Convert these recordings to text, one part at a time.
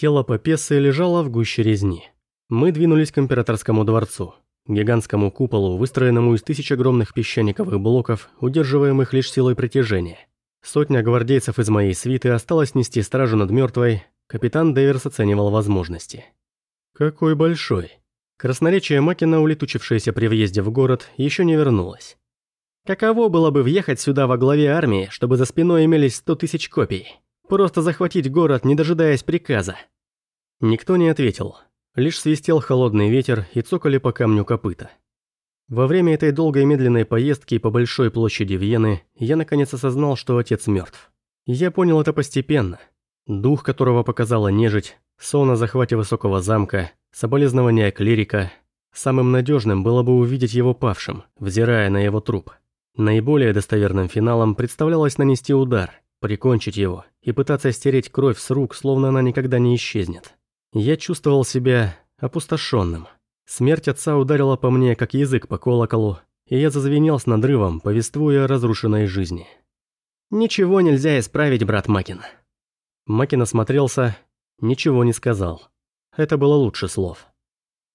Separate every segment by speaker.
Speaker 1: Тело Папессы лежало в гуще резни. Мы двинулись к императорскому дворцу, гигантскому куполу, выстроенному из тысяч огромных песчаниковых блоков, удерживаемых лишь силой притяжения. Сотня гвардейцев из моей свиты осталась нести стражу над мертвой. Капитан Дэверс оценивал возможности. Какой большой. Красноречие Макина, улетучившееся при въезде в город, еще не вернулось. Каково было бы въехать сюда во главе армии, чтобы за спиной имелись сто тысяч копий? Просто захватить город, не дожидаясь приказа. Никто не ответил. Лишь свистел холодный ветер и цокали по камню копыта. Во время этой долгой медленной поездки по большой площади Вены я наконец осознал, что отец мертв. Я понял это постепенно. Дух, которого показала нежить, сон о захвате высокого замка, соболезнования клирика. Самым надежным было бы увидеть его павшим, взирая на его труп. Наиболее достоверным финалом представлялось нанести удар, прикончить его и пытаться стереть кровь с рук, словно она никогда не исчезнет. Я чувствовал себя опустошенным. Смерть отца ударила по мне, как язык по колоколу, и я зазвенел с надрывом, повествуя о разрушенной жизни. «Ничего нельзя исправить, брат Макин». Макин осмотрелся, ничего не сказал. Это было лучше слов.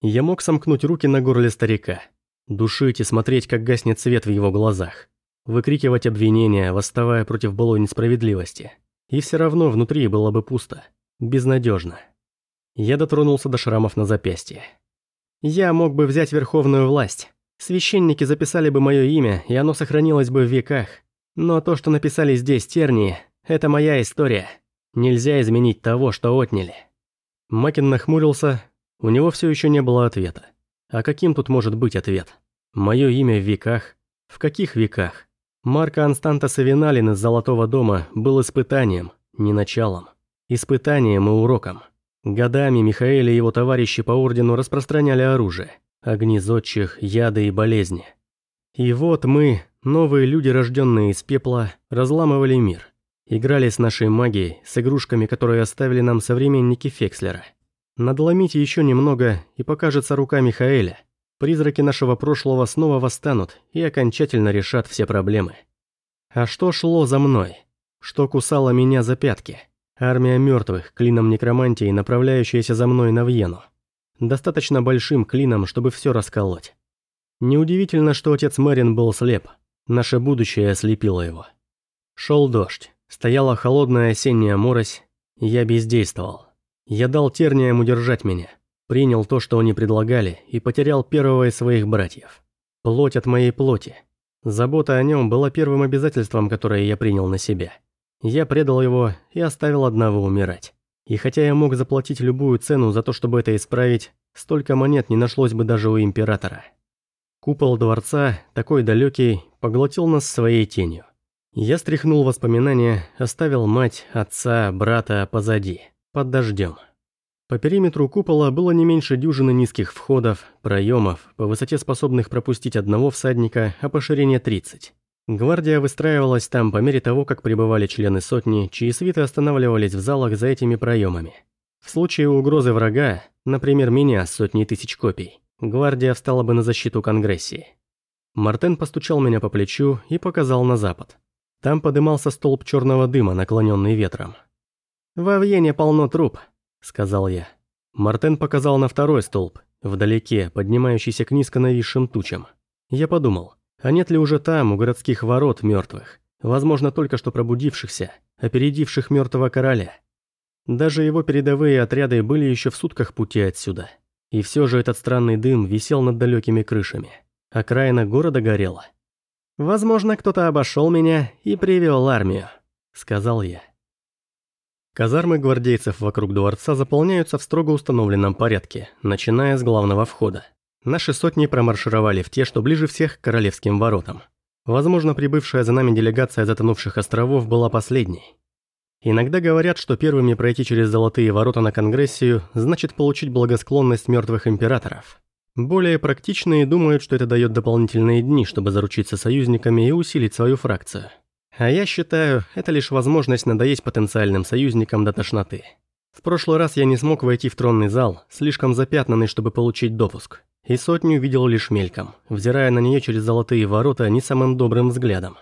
Speaker 1: Я мог сомкнуть руки на горле старика, душить и смотреть, как гаснет свет в его глазах, выкрикивать обвинения, восставая против былой несправедливости. И все равно внутри было бы пусто, безнадежно. Я дотронулся до шрамов на запястье. Я мог бы взять верховную власть. Священники записали бы мое имя, и оно сохранилось бы в веках. Но то, что написали здесь тернии, это моя история. Нельзя изменить того, что отняли. Макин нахмурился, у него все еще не было ответа. А каким тут может быть ответ? Мое имя в веках? В каких веках? Марка Анстанта Савиналин из Золотого дома был испытанием, не началом. Испытанием и уроком. Годами Михаэль и его товарищи по ордену распространяли оружие, огни зодчих, яды и болезни. И вот мы, новые люди, рожденные из пепла, разламывали мир. Играли с нашей магией, с игрушками, которые оставили нам современники Фекслера. Надломить еще немного, и покажется рука Михаэля. Призраки нашего прошлого снова восстанут и окончательно решат все проблемы. А что шло за мной? Что кусало меня за пятки? Армия мертвых, клином некромантии, направляющаяся за мной на Вьену. Достаточно большим клином, чтобы все расколоть. Неудивительно, что отец Мэрин был слеп. Наше будущее ослепило его. Шел дождь. Стояла холодная осенняя морось. Я бездействовал. Я дал терниям удержать меня. Принял то, что они предлагали, и потерял первого из своих братьев. Плоть от моей плоти. Забота о нем была первым обязательством, которое я принял на себя. Я предал его и оставил одного умирать. И хотя я мог заплатить любую цену за то, чтобы это исправить, столько монет не нашлось бы даже у Императора. Купол дворца, такой далекий, поглотил нас своей тенью. Я стряхнул воспоминания, оставил мать, отца, брата позади, под дождем. По периметру купола было не меньше дюжины низких входов, проемов, по высоте способных пропустить одного всадника, а по ширине 30. Гвардия выстраивалась там по мере того, как прибывали члены сотни, чьи свиты останавливались в залах за этими проемами. В случае угрозы врага, например, меня с сотней тысяч копий, гвардия встала бы на защиту Конгрессии. Мартен постучал меня по плечу и показал на запад. Там подымался столб черного дыма, наклоненный ветром. «Во Вьене полно труп», — сказал я. Мартен показал на второй столб, вдалеке, поднимающийся к низко нависшим тучам. Я подумал, а нет ли уже там, у городских ворот, мертвых? Возможно, только что пробудившихся, опередивших мертвого короля. Даже его передовые отряды были еще в сутках пути отсюда. И все же этот странный дым висел над далекими крышами. Окраина города горела. «Возможно, кто-то обошел меня и привел армию», — сказал я. Казармы гвардейцев вокруг дворца заполняются в строго установленном порядке, начиная с главного входа. Наши сотни промаршировали в те, что ближе всех к королевским воротам. Возможно, прибывшая за нами делегация затонувших островов была последней. Иногда говорят, что первыми пройти через золотые ворота на Конгрессию значит получить благосклонность мертвых императоров. Более практичные думают, что это дает дополнительные дни, чтобы заручиться союзниками и усилить свою фракцию. А я считаю, это лишь возможность надоесть потенциальным союзникам до тошноты. В прошлый раз я не смог войти в тронный зал, слишком запятнанный, чтобы получить допуск и сотню видел лишь мельком, взирая на нее через золотые ворота не самым добрым взглядом.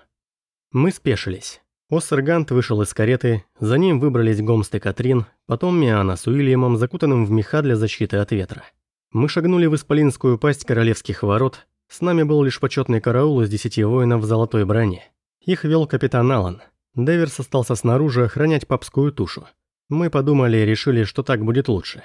Speaker 1: Мы спешились. Оссергант вышел из кареты, за ним выбрались Гомст и Катрин, потом Миана с Уильямом, закутанным в меха для защиты от ветра. Мы шагнули в исполинскую пасть королевских ворот, с нами был лишь почетный караул из десяти воинов в золотой броне. Их вел капитан Аллан. Деверс остался снаружи охранять папскую тушу. Мы подумали и решили, что так будет лучше.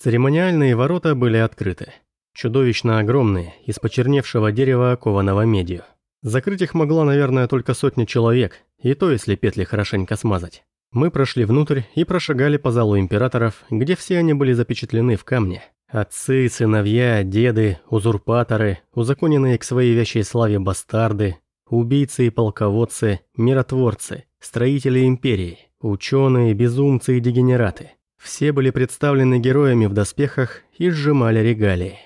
Speaker 1: Церемониальные ворота были открыты. Чудовищно огромные, из почерневшего дерева, окованного медью. Закрыть их могла, наверное, только сотня человек, и то, если петли хорошенько смазать. Мы прошли внутрь и прошагали по залу императоров, где все они были запечатлены в камне. Отцы, сыновья, деды, узурпаторы, узаконенные к своей вящей славе бастарды, убийцы и полководцы, миротворцы, строители империи, ученые, безумцы и дегенераты. Все были представлены героями в доспехах и сжимали регалии.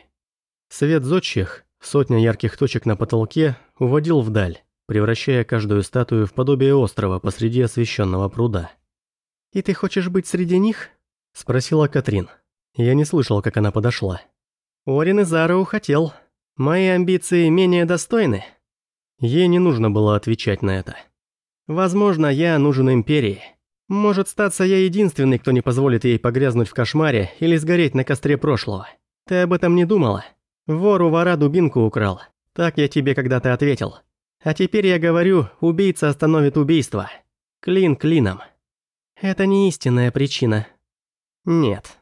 Speaker 1: Свет зодчих, сотня ярких точек на потолке, уводил вдаль, превращая каждую статую в подобие острова посреди освещенного пруда. «И ты хочешь быть среди них?» – спросила Катрин. Я не слышал, как она подошла. «Орин Изару хотел. Мои амбиции менее достойны». Ей не нужно было отвечать на это. «Возможно, я нужен Империи. Может статься я единственный, кто не позволит ей погрязнуть в кошмаре или сгореть на костре прошлого. Ты об этом не думала? Вор у вора дубинку украл. Так я тебе когда-то ответил. А теперь я говорю, убийца остановит убийство. Клин клином. Это не истинная причина. Нет.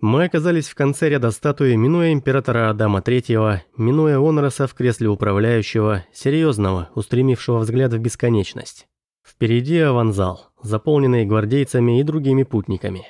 Speaker 1: Мы оказались в конце ряда статуи, минуя императора Адама Третьего, минуя Онороса в кресле управляющего, серьезного, устремившего взгляд в бесконечность. Впереди аванзал, заполненный гвардейцами и другими путниками.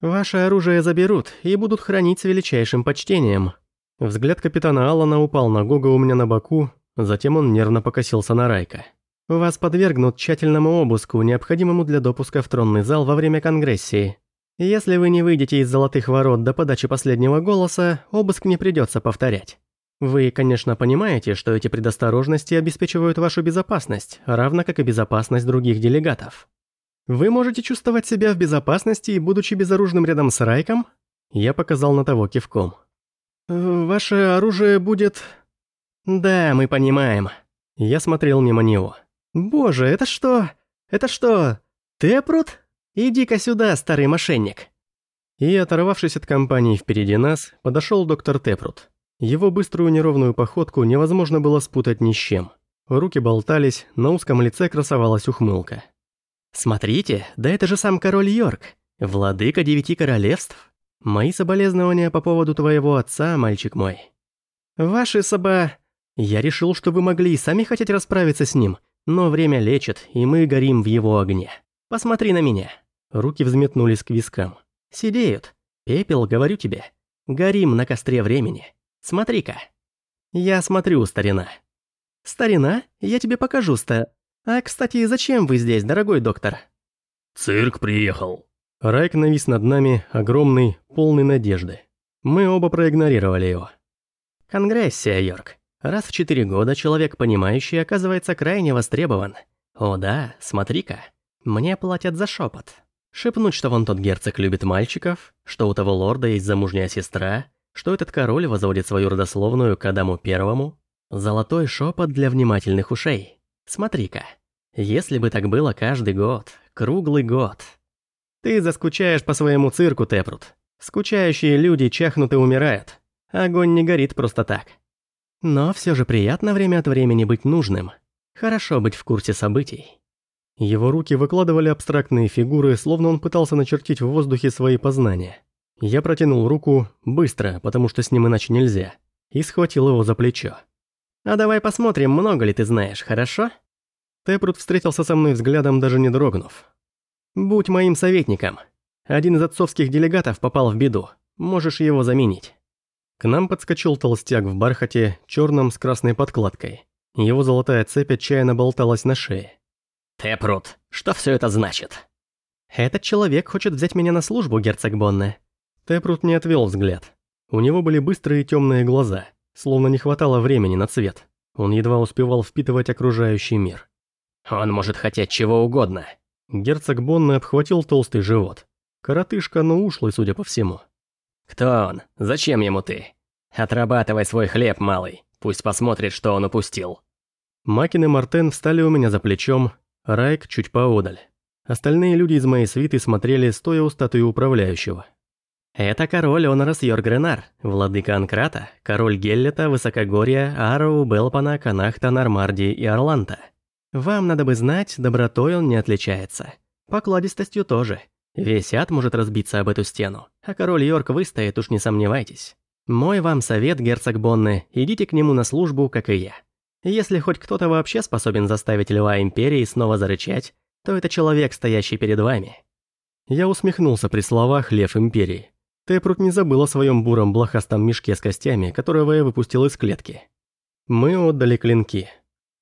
Speaker 1: «Ваше оружие заберут и будут хранить с величайшим почтением». Взгляд капитана Аллана упал на Гога у меня на боку, затем он нервно покосился на Райка. «Вас подвергнут тщательному обыску, необходимому для допуска в тронный зал во время конгрессии. Если вы не выйдете из золотых ворот до подачи последнего голоса, обыск не придется повторять. Вы, конечно, понимаете, что эти предосторожности обеспечивают вашу безопасность, равно как и безопасность других делегатов. Вы можете чувствовать себя в безопасности, будучи безоружным рядом с Райком? Я показал на того кивком. Ваше оружие будет... Да, мы понимаем. Я смотрел мимо него. Боже, это что? Это что? Тепрут? «Иди-ка сюда, старый мошенник!» И, оторвавшись от компании впереди нас, подошел доктор Тепрут. Его быструю неровную походку невозможно было спутать ни с чем. Руки болтались, на узком лице красовалась ухмылка. «Смотрите, да это же сам король Йорк, владыка девяти королевств. Мои соболезнования по поводу твоего отца, мальчик мой. Ваши соба... Я решил, что вы могли и сами хотеть расправиться с ним, но время лечит, и мы горим в его огне. Посмотри на меня». Руки взметнулись к вискам. «Сидеют. Пепел, говорю тебе. Горим на костре времени. Смотри-ка». «Я смотрю, старина». «Старина? Я тебе покажу, ста... А, кстати, зачем вы здесь, дорогой доктор?»
Speaker 2: «Цирк приехал».
Speaker 1: Райк навис над нами, огромный, полный надежды. Мы оба проигнорировали его.
Speaker 3: «Конгрессия, Йорк. Раз в четыре года человек, понимающий, оказывается крайне востребован. О да, смотри-ка. Мне платят за шепот. Шепнуть, что вон тот герцог любит мальчиков, что у того лорда есть замужняя сестра, что этот король возводит свою родословную к Адаму Первому. Золотой шепот для внимательных ушей. Смотри-ка. Если бы так было каждый год, круглый год. Ты заскучаешь по своему цирку, Тепрут. Скучающие люди чахнут и умирают. Огонь не горит просто так. Но все же приятно время от времени быть нужным. Хорошо быть в курсе событий.
Speaker 1: Его руки выкладывали абстрактные фигуры, словно он пытался начертить в воздухе свои познания. Я протянул руку, быстро, потому что с ним иначе нельзя, и схватил его за плечо.
Speaker 3: «А давай посмотрим, много ли ты знаешь, хорошо?»
Speaker 1: Тепрут встретился со мной взглядом, даже не дрогнув. «Будь моим советником. Один из отцовских делегатов попал в беду. Можешь его заменить». К нам подскочил толстяк в бархате, черном с красной подкладкой. Его золотая цепь отчаянно болталась на шее.
Speaker 3: Тэпрут, что все это значит? Этот человек хочет взять меня на службу, герцог Бонне.
Speaker 1: Тэпрут не отвел взгляд. У него были быстрые темные глаза, словно не хватало времени на цвет. Он едва успевал впитывать окружающий мир.
Speaker 3: Он может хотеть чего угодно.
Speaker 1: Герцог Бонне обхватил толстый живот. Коротышка, но ушлый, судя по всему.
Speaker 3: Кто он? Зачем ему ты? Отрабатывай свой хлеб, малый. Пусть посмотрит, что он упустил.
Speaker 1: Макин и Мартен встали у меня за плечом, Райк чуть поодаль. Остальные люди из моей свиты смотрели, стоя у статуи управляющего.
Speaker 3: «Это король Онорас Йоргренар, владыка Анкрата, король Геллета, Высокогорья, Ароу, Белпана, Канахта, Нормардии и Орланта. Вам надо бы знать, добротой он не отличается. Покладистостью тоже. Весь ад может разбиться об эту стену, а король Йорк выстоит, уж не сомневайтесь. Мой вам совет, герцог Бонне, идите к нему на службу, как и я. Если хоть кто-то вообще способен заставить льва Империи снова зарычать, то это человек, стоящий перед вами».
Speaker 1: Я усмехнулся при словах «Лев Империи». Тэпрут не забыл о своем буром блохастом мешке с костями, которого я выпустил из клетки. Мы отдали клинки.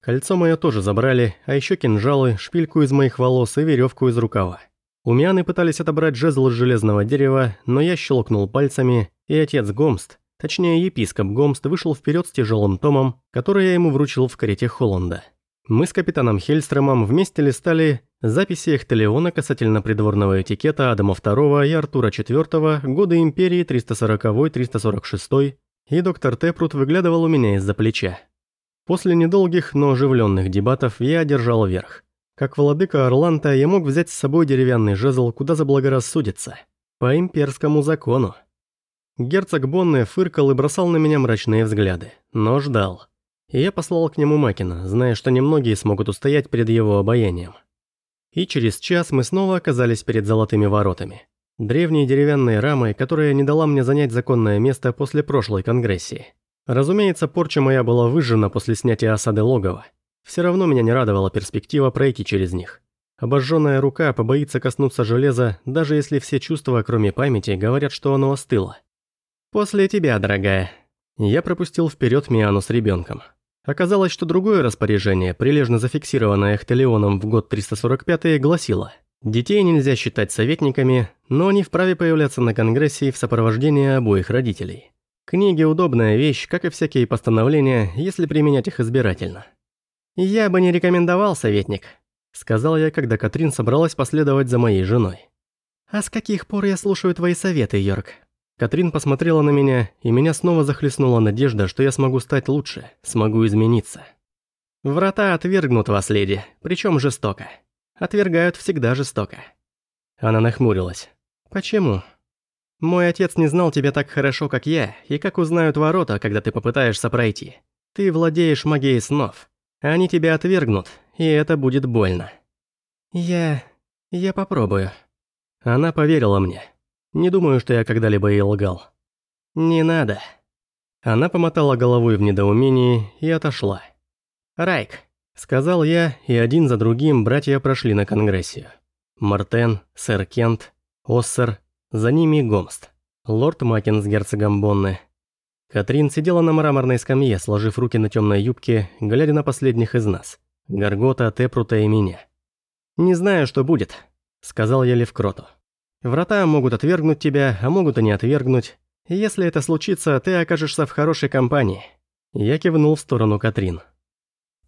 Speaker 1: Кольцо мое тоже забрали, а еще кинжалы, шпильку из моих волос и веревку из рукава. Умяны пытались отобрать жезл из железного дерева, но я щелкнул пальцами, и отец Гомст, точнее епископ Гомст, вышел вперед с тяжелым томом, который я ему вручил в карете Холланда. Мы с капитаном Хельстромом вместе листали записи Эхтелеона касательно придворного этикета Адама II и Артура IV, годы империи 340-346, и доктор Тепрут выглядывал у меня из-за плеча. После недолгих, но оживленных дебатов я одержал верх. Как владыка Орланта я мог взять с собой деревянный жезл, куда заблагорассудится. По имперскому закону. Герцог Бонне фыркал и бросал на меня мрачные взгляды, но ждал. И я послал к нему Макина, зная, что немногие смогут устоять перед его обаянием. И через час мы снова оказались перед золотыми воротами. Древней деревянной рамой, которая не дала мне занять законное место после прошлой конгрессии. Разумеется, порча моя была выжжена после снятия осады логова. Все равно меня не радовала перспектива пройти через них. Обожженная рука побоится коснуться железа, даже если все чувства, кроме памяти, говорят, что оно остыло. «После тебя, дорогая». Я пропустил вперед Миану с ребенком. Оказалось, что другое распоряжение, прилежно зафиксированное Эхтелионом в год 345 гласило «Детей нельзя считать советниками, но они вправе появляться на Конгрессе в сопровождении обоих родителей». Книги – удобная вещь, как и всякие постановления, если применять их избирательно. «Я бы не рекомендовал, советник», — сказал я, когда Катрин собралась последовать за моей женой. «А с каких пор я слушаю твои советы, Йорк?» Катрин посмотрела на меня, и меня снова захлестнула надежда, что я смогу стать лучше, смогу измениться. «Врата отвергнут вас, леди, причем жестоко. Отвергают всегда жестоко». Она нахмурилась. «Почему?» «Мой отец не знал тебя так хорошо, как я, и как узнают ворота, когда ты попытаешься пройти. Ты владеешь магией снов. Они тебя отвергнут, и это будет больно. Я... я попробую. Она поверила мне. Не думаю, что я когда-либо ей лгал. Не надо. Она помотала головой в недоумении и отошла. «Райк», — сказал я, и один за другим братья прошли на конгрессию. Мартен, сэр Кент, Оссер, за ними Гомст, лорд Макин с герцогом Бонне, Катрин сидела на мраморной скамье, сложив руки на темной юбке, глядя на последних из нас. Гаргота, Тепрута и меня. «Не знаю, что будет», — сказал я Левкроту. «Врата могут отвергнуть тебя, а могут и не отвергнуть. Если это случится, ты окажешься в хорошей компании». Я кивнул в сторону Катрин.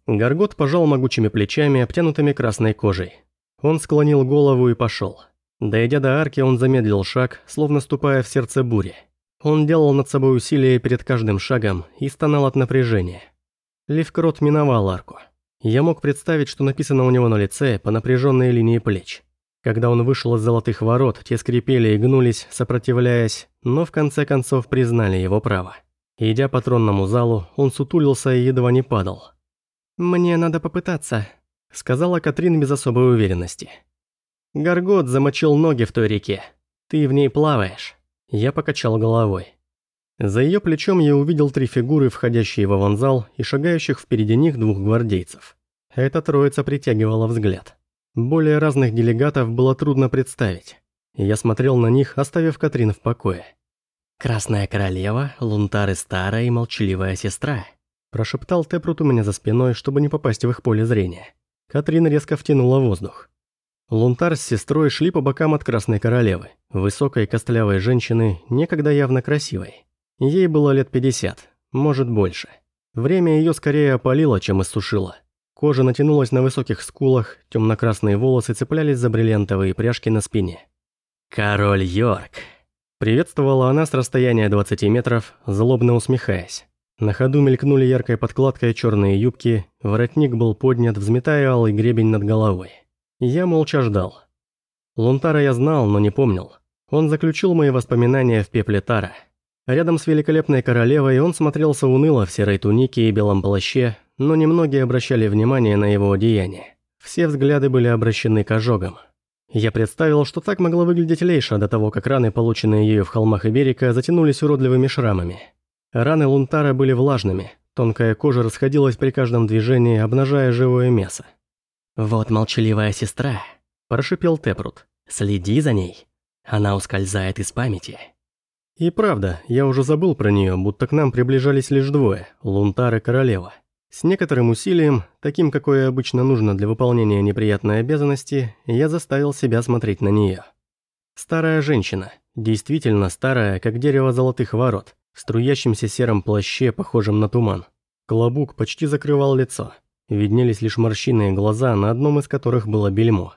Speaker 1: Гаргот пожал могучими плечами, обтянутыми красной кожей. Он склонил голову и пошел. Дойдя до арки, он замедлил шаг, словно ступая в сердце бури. Он делал над собой усилия перед каждым шагом и стонал от напряжения. Левкрот миновал арку. Я мог представить, что написано у него на лице по напряженной линии плеч. Когда он вышел из золотых ворот, те скрипели и гнулись, сопротивляясь, но в конце концов признали его право. Идя по тронному залу, он сутулился и едва не падал. «Мне надо попытаться», — сказала Катрин без особой уверенности. «Гаргот замочил ноги в той реке. Ты в ней плаваешь». Я покачал головой. За ее плечом я увидел три фигуры, входящие в аванзал и шагающих впереди них двух гвардейцев. Эта троица притягивала взгляд. Более разных делегатов было трудно представить. Я смотрел на них, оставив Катрин в покое. «Красная королева, Лунтары старая и молчаливая сестра», прошептал Тепрут у меня за спиной, чтобы не попасть в их поле зрения. Катрин резко втянула воздух. Лунтар с сестрой шли по бокам от Красной Королевы, высокой костлявой женщины, некогда явно красивой. Ей было лет 50, может больше. Время ее скорее опалило, чем иссушило. Кожа натянулась на высоких скулах, темно-красные волосы цеплялись за бриллиантовые пряжки на спине. «Король Йорк!» Приветствовала она с расстояния 20 метров, злобно усмехаясь. На ходу мелькнули яркой подкладкой черные юбки, воротник был поднят, взметая алый гребень над головой. Я молча ждал. Лунтара я знал, но не помнил. Он заключил мои воспоминания в пепле Тара. Рядом с великолепной королевой он смотрелся уныло в серой тунике и белом плаще, но немногие обращали внимание на его одеяние. Все взгляды были обращены к ожогам. Я представил, что так могла выглядеть Лейша до того, как раны, полученные ею в холмах Иберика, затянулись уродливыми шрамами. Раны Лунтара были влажными, тонкая кожа расходилась при каждом движении, обнажая живое мясо.
Speaker 3: «Вот молчаливая сестра», – прошипел Тепрут. «Следи за ней. Она ускользает из памяти».
Speaker 1: И правда, я уже забыл про нее, будто к нам приближались лишь двое – Лунтар и Королева. С некоторым усилием, таким, какое обычно нужно для выполнения неприятной обязанности, я заставил себя смотреть на нее. Старая женщина, действительно старая, как дерево золотых ворот, в струящемся сером плаще, похожем на туман. Клобук почти закрывал лицо. Виднелись лишь морщинные глаза, на одном из которых было бельмо.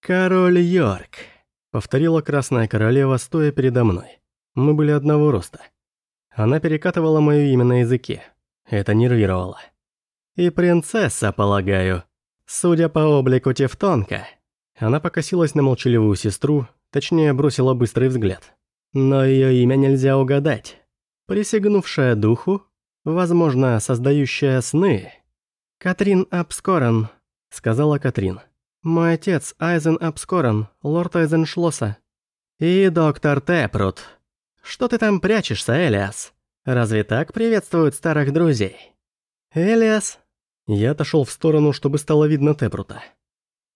Speaker 1: «Король Йорк», — повторила Красная Королева, стоя передо мной. Мы были одного роста. Она перекатывала мое имя на языке. Это нервировало. «И принцесса, полагаю. Судя по облику Тевтонка». Она покосилась на молчаливую сестру, точнее бросила быстрый взгляд. Но ее имя нельзя угадать. Присягнувшая духу, возможно, создающая сны. «Катрин Апскорен», — сказала Катрин. «Мой отец Айзен Апскорен, лорд Айзеншлосса». «И доктор Тепрут. Что ты там прячешься, Элиас? Разве так приветствуют старых друзей?» «Элиас?» Я отошел в сторону, чтобы стало видно Тепрута.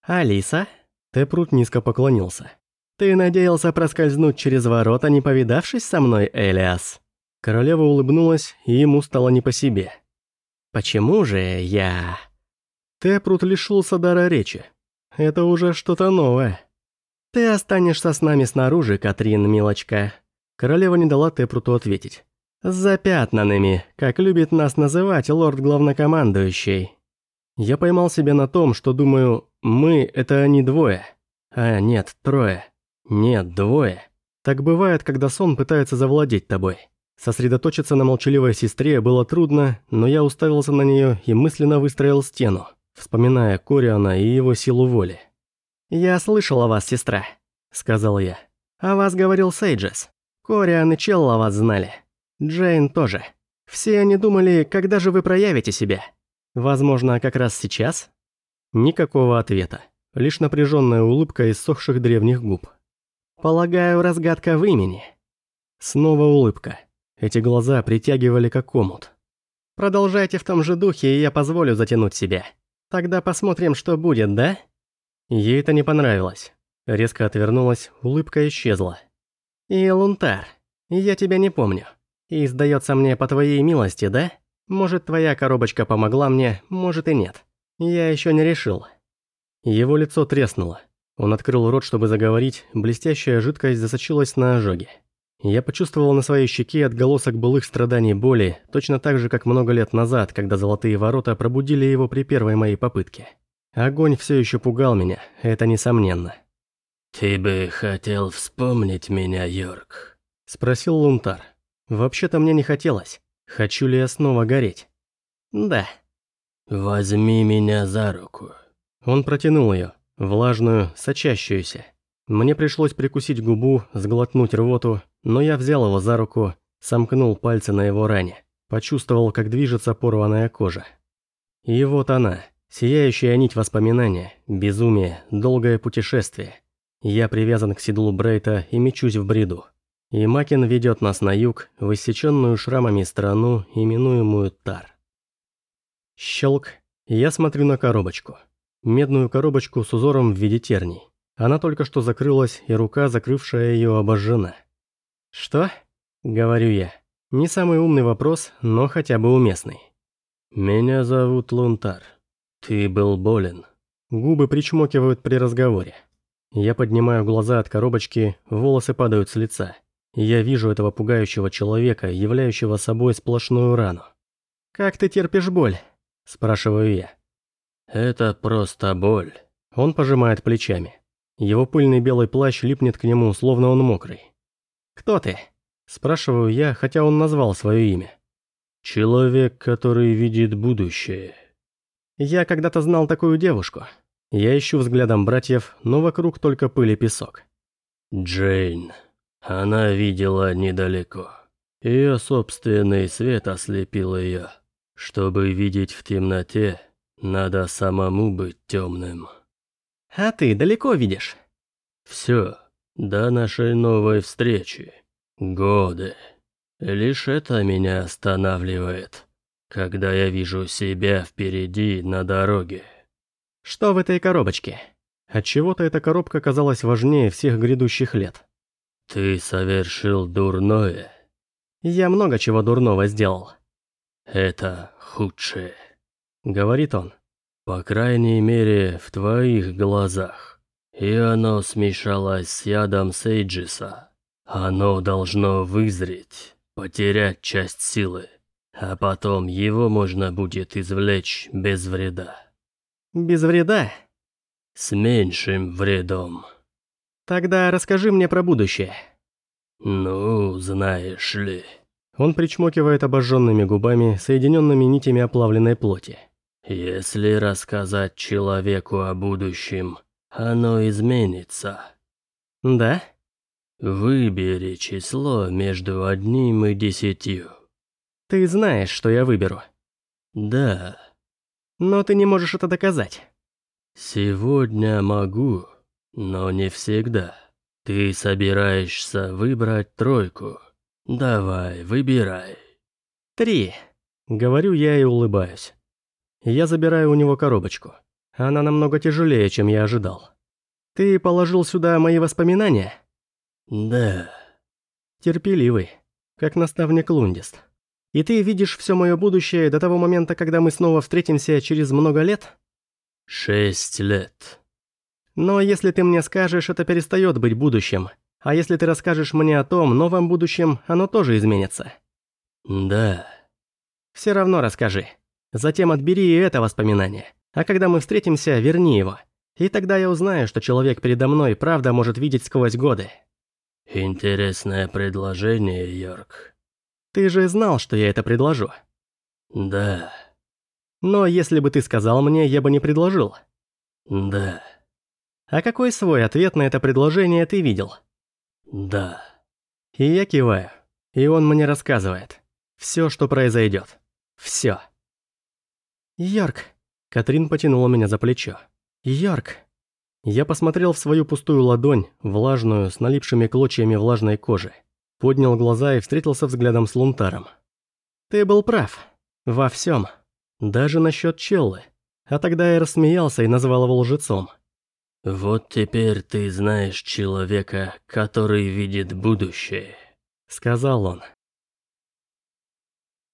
Speaker 1: «Алиса?» Тепрут низко поклонился. «Ты надеялся проскользнуть через ворота, не повидавшись со мной, Элиас?» Королева улыбнулась, и ему стало не по себе. «Почему же я...» Тепрут лишился дара речи. Это уже что-то новое. «Ты останешься с нами снаружи, Катрин, милочка». Королева не дала Тепруту ответить. «С запятнанными, как любит нас называть лорд-главнокомандующий». Я поймал себя на том, что думаю, мы – это они двое. А нет, трое. Нет, двое. Так бывает, когда сон пытается завладеть тобой. Сосредоточиться на молчаливой сестре было трудно, но я уставился на нее и мысленно выстроил стену, вспоминая Кориана и его силу воли. «Я слышал о вас, сестра», – сказал я. «О вас говорил Сейджес. Кориан и Челла вас знали. Джейн тоже. Все они думали, когда же вы проявите себя? Возможно, как раз сейчас? Никакого ответа. Лишь напряженная улыбка иссохших древних губ. Полагаю, разгадка в имени. Снова улыбка. Эти глаза притягивали как омут. Продолжайте в том же духе, и я позволю затянуть себя. Тогда посмотрим, что будет, да? Ей это не понравилось. Резко отвернулась, улыбка исчезла. И Лунтар, я тебя не помню. И сдается мне по твоей милости, да? Может, твоя коробочка помогла мне, может и нет. Я еще не решил». Его лицо треснуло. Он открыл рот, чтобы заговорить, блестящая жидкость засочилась на ожоге. Я почувствовал на своей щеке отголосок былых страданий боли, точно так же, как много лет назад, когда золотые ворота пробудили его при первой моей попытке. Огонь все еще пугал меня, это несомненно.
Speaker 2: «Ты бы хотел вспомнить меня, Йорк?»
Speaker 1: – спросил Лунтар. Вообще-то мне не хотелось. Хочу ли я снова гореть? Да.
Speaker 2: Возьми меня за руку.
Speaker 1: Он протянул ее, влажную, сочащуюся. Мне пришлось прикусить губу, сглотнуть рвоту, но я взял его за руку, сомкнул пальцы на его ране, почувствовал, как движется порванная кожа. И вот она, сияющая нить воспоминания, безумие, долгое путешествие. Я привязан к седлу Брейта и мечусь в бреду. И Макин ведет нас на юг, в иссеченную шрамами страну, именуемую Тар. Щелк. Я смотрю на коробочку. Медную коробочку с узором в виде терний. Она только что закрылась, и рука, закрывшая ее, обожжена. «Что?» – говорю я. Не самый умный вопрос, но хотя бы уместный.
Speaker 2: «Меня зовут Лунтар. Ты был болен».
Speaker 1: Губы причмокивают при разговоре. Я поднимаю глаза от коробочки, волосы падают с лица. Я вижу этого пугающего человека, являющего собой сплошную рану. «Как ты терпишь боль?» – спрашиваю я.
Speaker 2: «Это просто боль».
Speaker 1: Он пожимает плечами. Его пыльный белый плащ липнет к нему, словно он мокрый. «Кто ты?» – спрашиваю я, хотя он назвал свое имя.
Speaker 2: Человек, который видит будущее.
Speaker 1: Я когда-то знал такую девушку. Я ищу взглядом братьев, но вокруг только пыль и песок.
Speaker 2: Джейн. Она видела недалеко. Ее собственный свет ослепил ее. Чтобы видеть в темноте, надо самому быть темным.
Speaker 1: А ты далеко видишь?
Speaker 2: Все, до нашей новой встречи. Годы. Лишь это меня останавливает, когда я вижу себя впереди на дороге.
Speaker 1: Что в этой коробочке? Отчего-то эта коробка казалась важнее всех грядущих лет.
Speaker 2: Ты совершил дурное.
Speaker 1: Я много чего дурного сделал.
Speaker 2: Это худшее.
Speaker 1: Говорит он.
Speaker 2: По крайней мере, в твоих глазах. И оно смешалось с ядом Сейджиса. Оно должно вызреть, потерять часть силы, а потом его можно будет извлечь без вреда.
Speaker 1: Без вреда?
Speaker 2: С меньшим вредом.
Speaker 1: Тогда расскажи мне про будущее.
Speaker 2: Ну, знаешь ли...
Speaker 1: Он причмокивает обожженными губами, соединенными нитями оплавленной плоти.
Speaker 2: Если рассказать человеку о будущем, оно изменится.
Speaker 1: Да?
Speaker 2: Выбери число между одним и десятью.
Speaker 1: Ты знаешь, что я выберу.
Speaker 2: Да.
Speaker 1: Но ты не можешь это доказать.
Speaker 2: Сегодня могу, но не всегда. Ты собираешься выбрать тройку. Давай, выбирай.
Speaker 1: Три. Говорю я и улыбаюсь. Я забираю у него коробочку. Она намного тяжелее, чем я ожидал. Ты положил сюда мои воспоминания?
Speaker 2: Да.
Speaker 1: Терпеливый, как наставник Лундист. И ты видишь все мое будущее до того момента, когда мы снова встретимся через много лет?
Speaker 2: Шесть лет.
Speaker 1: Но если ты мне скажешь, это перестает быть будущим. А если ты расскажешь мне о том новом будущем, оно тоже изменится.
Speaker 2: Да.
Speaker 1: Все равно расскажи. Затем отбери и это воспоминание. А когда мы встретимся, верни его. И тогда я узнаю, что человек передо мной правда может видеть сквозь годы.
Speaker 2: Интересное предложение, Йорк.
Speaker 1: Ты же знал, что я это предложу.
Speaker 2: Да.
Speaker 1: Но если бы ты сказал мне, я бы не предложил.
Speaker 2: Да.
Speaker 1: А какой свой ответ на это предложение ты видел?
Speaker 2: Да.
Speaker 1: И я киваю. И он мне рассказывает. Все, что произойдет. Все. Йорк. Катрин потянула меня за плечо. Йорк. Я посмотрел в свою пустую ладонь, влажную, с налипшими клочьями влажной кожи. Поднял глаза и встретился взглядом с Лунтаром. Ты был прав. Во всем. Даже насчет Челлы. А тогда я рассмеялся и назвал его лжецом.
Speaker 2: «Вот теперь ты знаешь человека, который видит будущее», —
Speaker 1: сказал он.